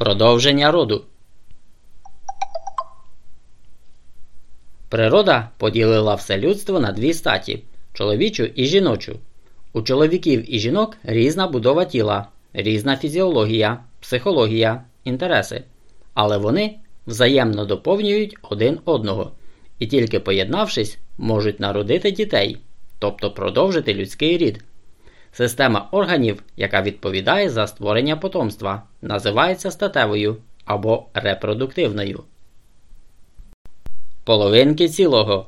Продовження роду. Природа поділила все людство на дві статі чоловічу і жіночу. У чоловіків і жінок різна будова тіла, різна фізіологія, психологія, інтереси. Але вони взаємно доповнюють один одного і тільки поєднавшись, можуть народити дітей, тобто продовжити людський рід. Система органів, яка відповідає за створення потомства, називається статевою або репродуктивною. Половинки цілого.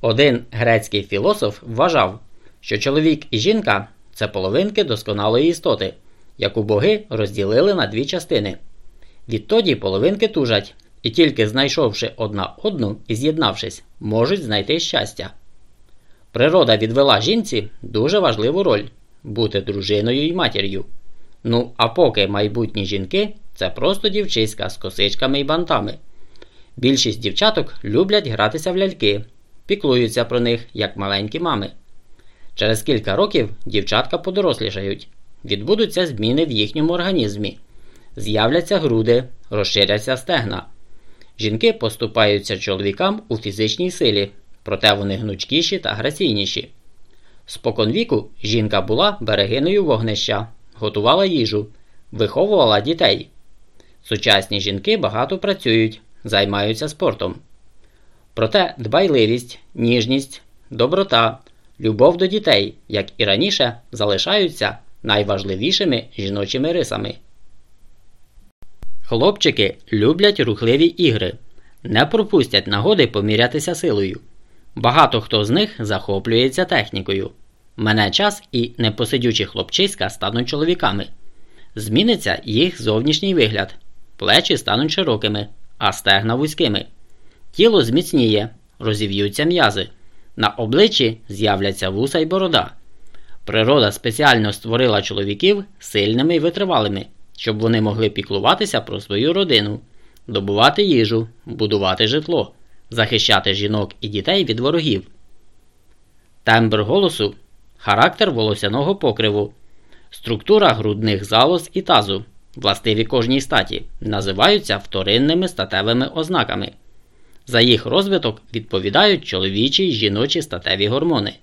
Один грецький філософ вважав, що чоловік і жінка це половинки досконалої істоти, яку боги розділили на дві частини. Відтоді половинки тужать, і тільки знайшовши одна одну і з'єднавшись, можуть знайти щастя. Природа відвела жінці дуже важливу роль бути дружиною і матір'ю. Ну, а поки майбутні жінки це просто дівчиська з косичками і бантами. Більшість дівчаток люблять гратися в ляльки, піклуються про них як маленькі мами. Через кілька років дівчатка подорослішають, відбудуться зміни в їхньому організмі, з'являться груди, розширяться стегна. Жінки поступаються чоловікам у фізичній силі, проте вони гнучкіші та граційніші. Споконвіку жінка була берегиною вогнища, готувала їжу, виховувала дітей. Сучасні жінки багато працюють, займаються спортом. Проте дбайливість, ніжність, доброта, любов до дітей, як і раніше, залишаються найважливішими жіночими рисами. Хлопчики люблять рухливі ігри, не пропустять нагоди помірятися силою. Багато хто з них захоплюється технікою. Мене час і непосидючі хлопчиська стануть чоловіками. Зміниться їх зовнішній вигляд, плечі стануть широкими, а стегна вузькими. Тіло зміцніє, розів'ються м'язи. На обличчі з'являться вуса й борода. Природа спеціально створила чоловіків сильними й витривалими, щоб вони могли піклуватися про свою родину, добувати їжу, будувати житло, захищати жінок і дітей від ворогів. Тембр голосу характер волосяного покриву, структура грудних залоз і тазу, властиві кожній статі, називаються вторинними статевими ознаками. За їх розвиток відповідають чоловічі й жіночі статеві гормони.